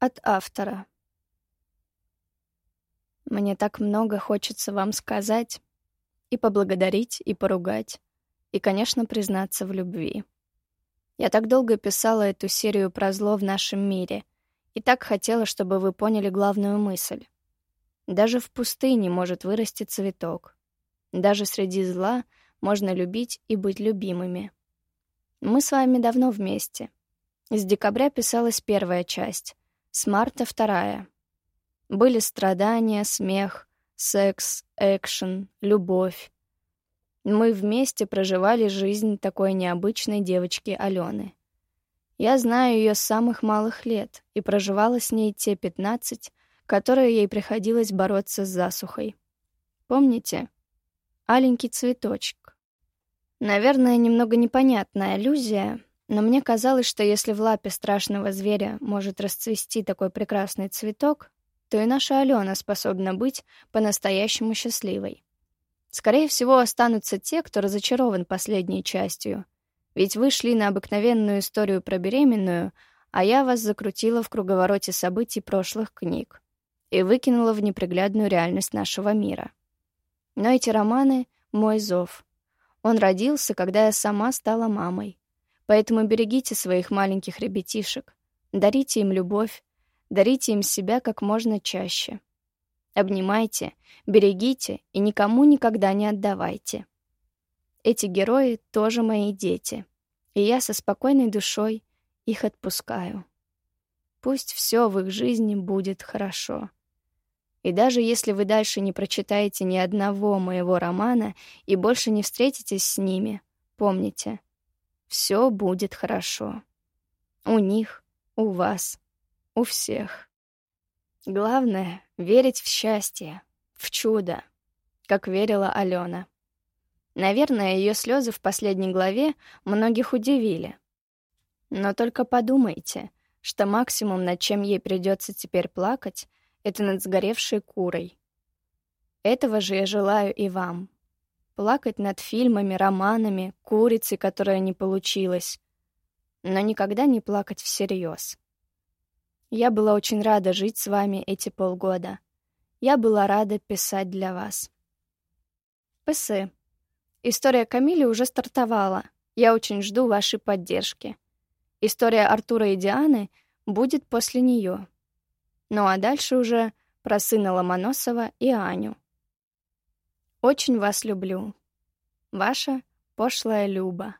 От автора. Мне так много хочется вам сказать, и поблагодарить, и поругать, и, конечно, признаться в любви. Я так долго писала эту серию про зло в нашем мире, и так хотела, чтобы вы поняли главную мысль. Даже в пустыне может вырасти цветок. Даже среди зла можно любить и быть любимыми. Мы с вами давно вместе. С декабря писалась первая часть, с марта — вторая. Были страдания, смех, секс, экшен, любовь. Мы вместе проживали жизнь такой необычной девочки Алены. Я знаю ее с самых малых лет и проживала с ней те пятнадцать, которые ей приходилось бороться с засухой. Помните? Аленький цветочек. Наверное, немного непонятная аллюзия, но мне казалось, что если в лапе страшного зверя может расцвести такой прекрасный цветок, то и наша Алена способна быть по-настоящему счастливой. Скорее всего, останутся те, кто разочарован последней частью. Ведь вы шли на обыкновенную историю про беременную, а я вас закрутила в круговороте событий прошлых книг и выкинула в неприглядную реальность нашего мира. Но эти романы — мой зов. Он родился, когда я сама стала мамой. Поэтому берегите своих маленьких ребятишек, дарите им любовь, дарите им себя как можно чаще. Обнимайте, берегите и никому никогда не отдавайте. Эти герои тоже мои дети, и я со спокойной душой их отпускаю. Пусть все в их жизни будет хорошо. И даже если вы дальше не прочитаете ни одного моего романа и больше не встретитесь с ними, помните, все будет хорошо. У них, у вас, у всех. Главное — верить в счастье, в чудо, как верила Алена. Наверное, ее слезы в последней главе многих удивили. Но только подумайте, что максимум, над чем ей придется теперь плакать, это над сгоревшей курой. Этого же я желаю и вам. Плакать над фильмами, романами, курицей, которая не получилась. Но никогда не плакать всерьез. Я была очень рада жить с вами эти полгода. Я была рада писать для вас. ПС. История Камили уже стартовала. Я очень жду вашей поддержки. История Артура и Дианы будет после нее. Ну а дальше уже про сына Ломоносова и Аню. Очень вас люблю. Ваша пошлая Люба.